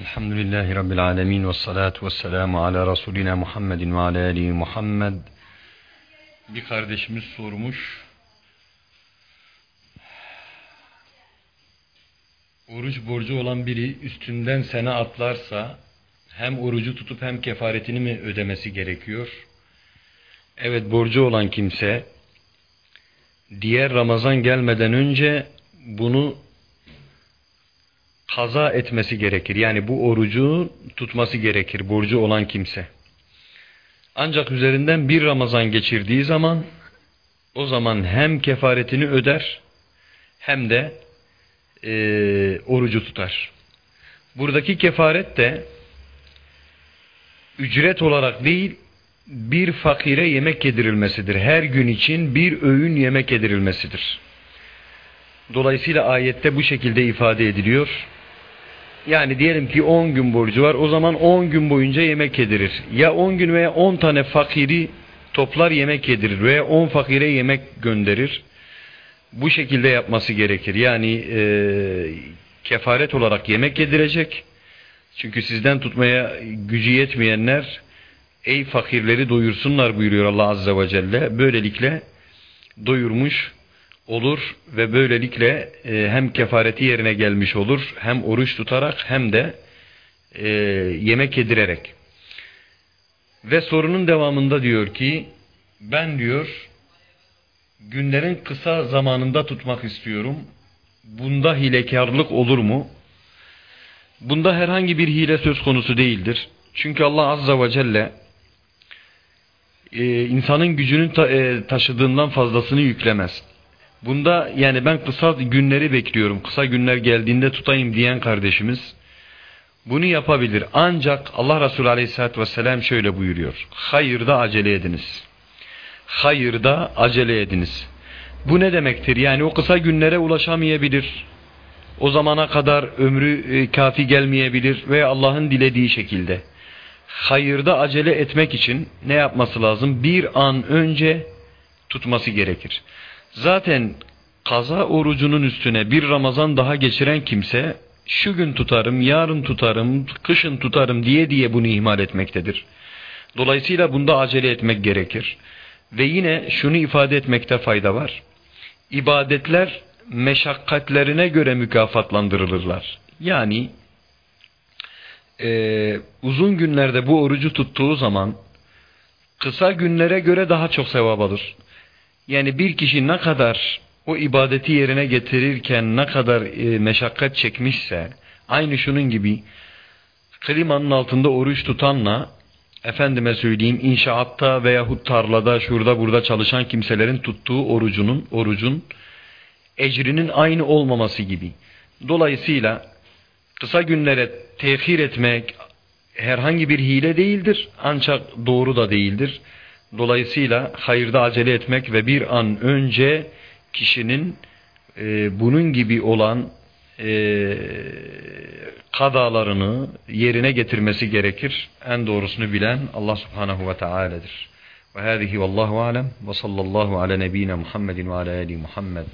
Elhamdülillahi Rabbil alemin ve salatu ve selamu ala Resulina Muhammedin ve ala alihi Muhammed. Bir kardeşimiz sormuş. Oruç borcu olan biri üstünden sene atlarsa hem orucu tutup hem kefaretini mi ödemesi gerekiyor? Evet borcu olan kimse diğer Ramazan gelmeden önce bunu kaza etmesi gerekir. Yani bu orucu tutması gerekir borcu olan kimse. Ancak üzerinden bir Ramazan geçirdiği zaman o zaman hem kefaretini öder hem de e, orucu tutar. Buradaki kefaret de ücret olarak değil bir fakire yemek yedirilmesidir. Her gün için bir öğün yemek yedirilmesidir. Dolayısıyla ayette bu şekilde ifade ediliyor. Yani diyelim ki 10 gün borcu var. O zaman 10 gün boyunca yemek yedirir. Ya 10 gün veya 10 tane fakiri toplar yemek yedirir veya 10 fakire yemek gönderir. Bu şekilde yapması gerekir. Yani e, kefaret olarak yemek yedirecek. Çünkü sizden tutmaya gücü yetmeyenler ey fakirleri doyursunlar buyuruyor Allah Azze ve Celle. Böylelikle doyurmuş olur ve böylelikle e, hem kefareti yerine gelmiş olur hem oruç tutarak hem de e, yemek yedirerek. Ve sorunun devamında diyor ki ben diyor günlerin kısa zamanında tutmak istiyorum. Bunda hilekarlık olur mu? Bunda herhangi bir hile söz konusu değildir. Çünkü Allah Azza ve Celle e, insanın gücünün ta, e, taşıdığından fazlasını yüklemez. Bunda yani ben kısa günleri bekliyorum. Kısa günler geldiğinde tutayım diyen kardeşimiz bunu yapabilir. Ancak Allah Resulü Aleyhisselatü Vesselam şöyle buyuruyor. Hayırda acele ediniz. Hayırda acele ediniz. Bu ne demektir? Yani o kısa günlere ulaşamayabilir. O zamana kadar ömrü e, kafi gelmeyebilir ve Allah'ın dilediği şekilde. Hayırda acele etmek için ne yapması lazım? Bir an önce tutması gerekir. Zaten kaza orucunun üstüne bir Ramazan daha geçiren kimse şu gün tutarım, yarın tutarım, kışın tutarım diye diye bunu ihmal etmektedir. Dolayısıyla bunda acele etmek gerekir. Ve yine şunu ifade etmekte fayda var. İbadetler meşakkatlerine göre mükafatlandırılırlar. Yani e, uzun günlerde bu orucu tuttuğu zaman kısa günlere göre daha çok sevap alır. Yani bir kişi ne kadar o ibadeti yerine getirirken ne kadar e, meşakkat çekmişse aynı şunun gibi klimanın altında oruç tutanla efendime söyleyeyim inşaatta veyahut tarlada şurada burada çalışan kimselerin tuttuğu orucunun orucun ecrinin aynı olmaması gibi. Dolayısıyla kısa günlere tehir etmek herhangi bir hile değildir ancak doğru da değildir. Dolayısıyla hayırda acele etmek ve bir an önce kişinin e, bunun gibi olan e, kadalarını yerine getirmesi gerekir. En doğrusunu bilen Allah subhanahu ve teala'dır. Ve hâzihi vallahu alem ve sallallahu ala nebine Muhammedin ve ala ali Muhammed.